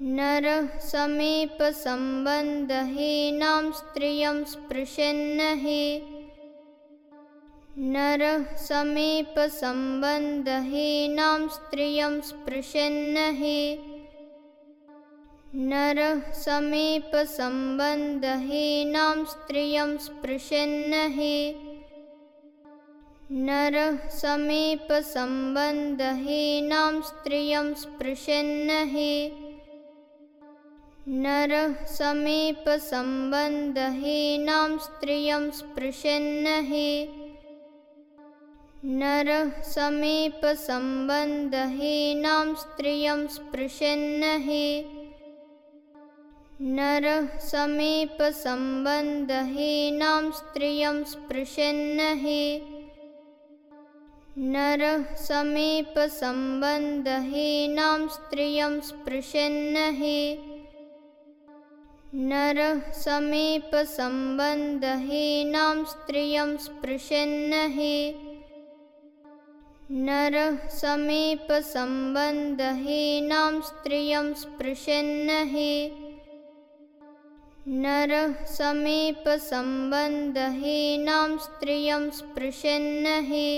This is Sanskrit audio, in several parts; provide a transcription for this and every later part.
नरः समीपसम्बन्धहीनां स्त्रियं स्पृशन्न हि नरः समीपसम्बन्धहीनां स्त्रियं स्पृशन्न हि नरः समीपसम्बन्धहीनां स्त्रियं स्पृशन्न हि नरः समीपसम्बन्धहीनां स्त्रियं स्पृशन्न हि नरः समीपसम्बन्धहीनां स्त्रियं स्पृशन्न हि नरः समीपसम्बन्धहीनां स्त्रियं स्पृशन्न हि नरः समीपसम्बन्धहीनां स्त्रियं स्पृशन्न हि नरः समीपसम्बन्धहीनां स्त्रियं स्पृशन्न हि नरः समीपसम्बन्धहीनां स्त्रियं स्पृशन्न हि नरः समीपसम्बन्धहीनां स्त्रियं स्पृशन्न हि नरः समीपसम्बन्धहीनां स्त्रियं स्पृशन्न हि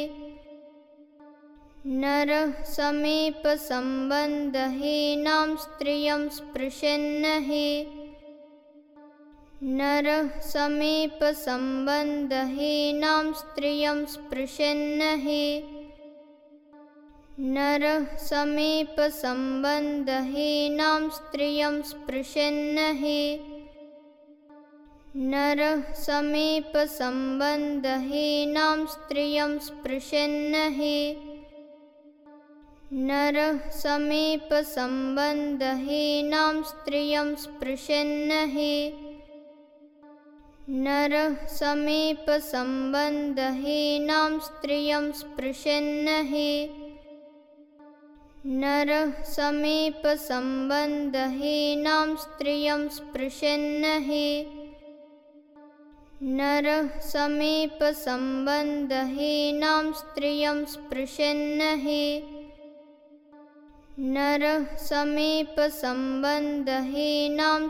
नरः समीपसम्बन्धहीनां स्त्रियं स्पृशन्न हि नरः समीपसम्बन्धहीनां स्त्रियं स्पृशन्न हि नरः समीपसम्बन्धहीनां स्त्रियं स्पृशन्न हि नरः समीपसम्बन्धहीनां स्त्रियं स्पृशन्न हि नरः समीपसम्बन्धहीनां स्त्रियं स्पृशन्न हि नरः समीपसम्बन्धहीनां स्त्रियं स्पृशन्न हि नरः समीपसम्बन्धहीनां स्त्रियं स्पृशन्न हि नरः समीपसम्बन्धहीनां स्त्रियं स्पृशन्न हि नरः समीपसम्बन्धहीनां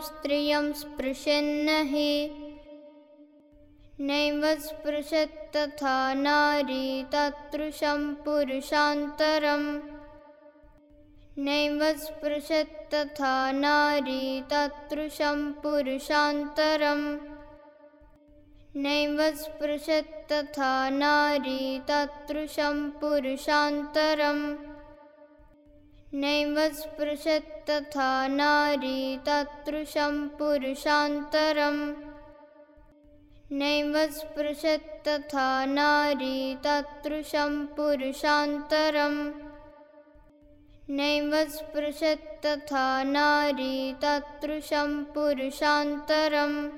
स्त्रियं स्पृशन्न हि नैव स्पृशत्तथा नारी तादृशं पुरुषान्तरम्। नैव स्पृशत्तथा नारी तादृशं पुरुषान्तरम्। नैव स्पृशत्तथा नारी तादृशं पुरुषान्तरम्। नैव स्पृशत्तथा नारी तादृशं पुरुषान्तरम् नैव स्पृशत्तथा नारी तादृशं पुरुषान्तरम्। नैव स्पृशत्तथा नारी तादृशं पुरुषान्तरम्।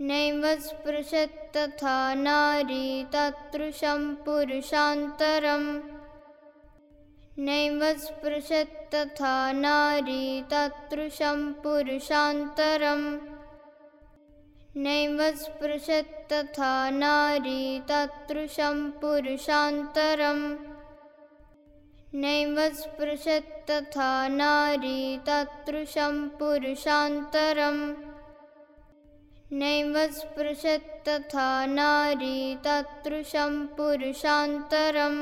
नैव स्पृशत्तथा नारी तादृशं पुरुषान्तरम्। नैव स्पृशत्तथा नारी तादृशं पुरुषान्तरम् नैव स्पृशत्तथा नारी तादृशं पुरुषान्तरम् नैव स्पृशत्तथा नारी तादृशं पुरुषान्तरम् नैव स्पृशत्तथा नारी तादृशं पुरुषान्तरम्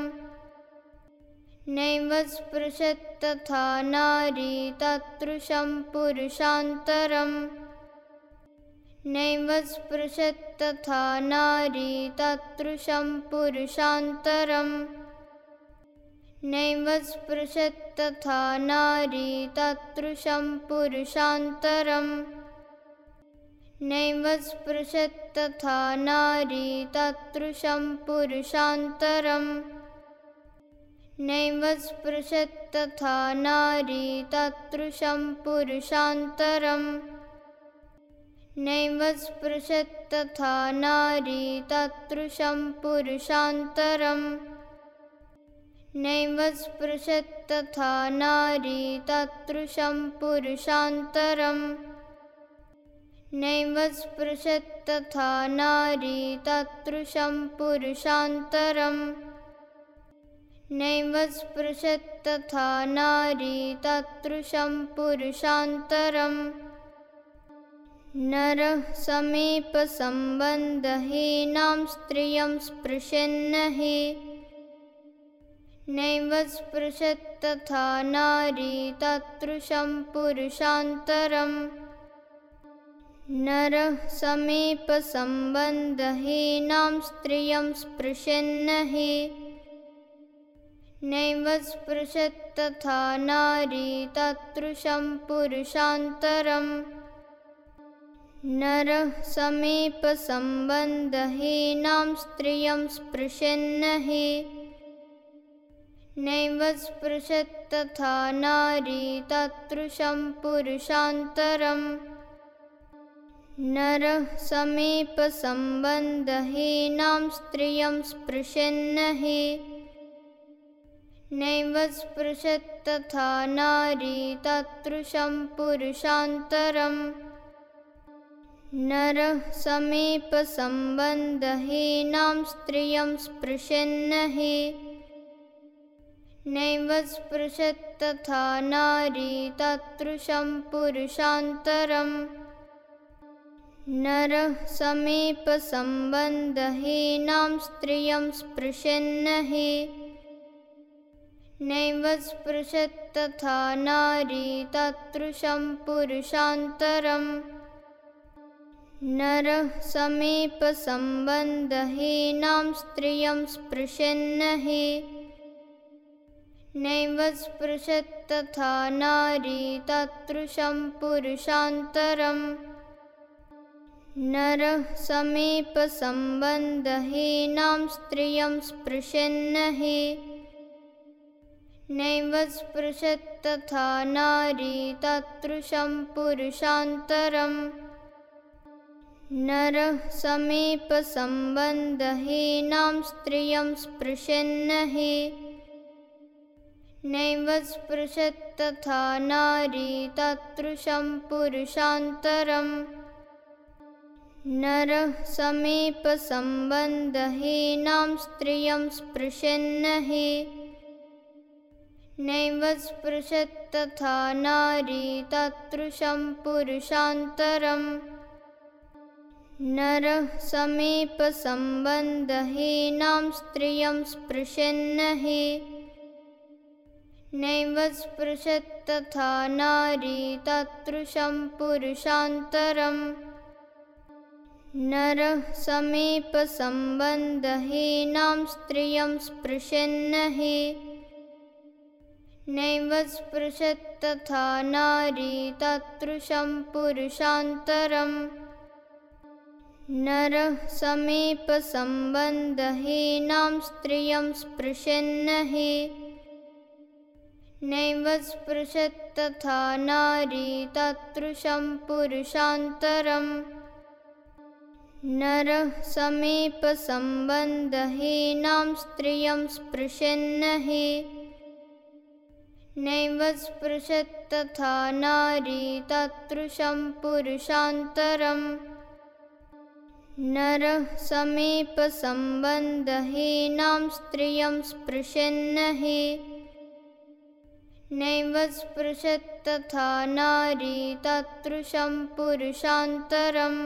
नैव स्पृशत्तथा नारी तादृशं पुरुषान्तरम् नैव स्पृशत्तथा नारी तादृशं पुरुषान्तरम्। नैव स्पृशत्तथा नारी तादृशं पुरुषान्तरम्। नैव स्पृशत्तथा नारी पुरुषान्तरम्। नैव स्पृशत्तथा नारी तादृशं पुरुषान्तरम् नैव स्पृशत्तथा नारी तादृशं पुरुषान्तरम्। नैव स्पृशत्तथा नारी तादृशं पुरुषान्तरम्। नैव स्पृशत्तथा नारी तादृशं पुरुषान्तरम्। नैव स्पृशत्तथा नारी तत्तृशं पुरुषान्तरम् नरः समीपसम्बन्धहीनां स्त्रियं स्पृशन्न हि नैव स्पृशत्तथा नारी तत्तृशं पुरुषान्तरम्। नरः समीपसम्बन्धहीनां स्त्रियं स्पृशन्न हि नैव स्पृशत्तथा नारी तत्तृशं पुरुषान्तरम् नरः समीपसम्बन्धहीनां स्त्रियं स्पृशन्न हि नैव स्पृशत्तथा नारी तत्तृशं पुरुषान्तरम्। नरः समीपसम्बन्धहीनां स्त्रियं स्पृशन्न हि नैव स्पृशत्तथा नारी तत्तृशं पुरुषान्तरम् नरः समीपसम्बन्धहीनां स्त्रियं स्पृशन्न हि नैव स्पृशत्तथा नारी तत्तृशं पुरुषान्तरम्। नरः समीपसम्बन्धहीनां स्त्रियं स्पृशन्न हि नैव स्पृशत्तथा नारी तत्तृशं पुरुषान्तरम् नरः समीपसम्बन्धहीनां स्त्रियं स्पृशन्न हि नैव स्पृशत्तथा नारी तत्तृशं पुरुषान्तरम्। नरः समीपसम्बन्धहीनां स्त्रियं स्पृशन्न हि नैव स्पृशत्तथा नारी तत्तृशं पुरुषान्तरम् नरः समीपसम्बन्धहीनां स्त्रियं स्पृशन्न हि नैव स्पृशत्तथा नारी तत्तृशं पुरुषान्तरम् नरः समीपसम्बन्धहीनां स्त्रियं स्पृशन्न हि नैव स्पृशत्तथा नारी तत्तृशं पुरुषान्तरम् नरः समीपसम्बन्धहीनां स्त्रियं स्पृशन्न हि नैव स्पृशत्तथा नारी तत्तृशं पुरुषान्तरम् नरः समीपसम्बन्धहीनां स्त्रियं स्पृशन्न हि नैव स्पृशत्तथा नारी तत्तृशं पुरुषान्तरम् नरः समीपसम्बन्धहीनां स्त्रियं स्पृशन्न हि नैव स्पृशत्तथा नारी तत्तृशं पुरुषान्तरम् नरः समीपसम्बन्धहीनां स्त्रियं स्पृशन्न हि नैव स्पृशत्तथा नारी तत्तृशं पुरुषान्तरम् नरः समीपसम्बन्धहीनां स्त्रियं स्पृशन्न हि नैव स्पृशत्तथा नारी तत्तृशं पुरुषान्तरम्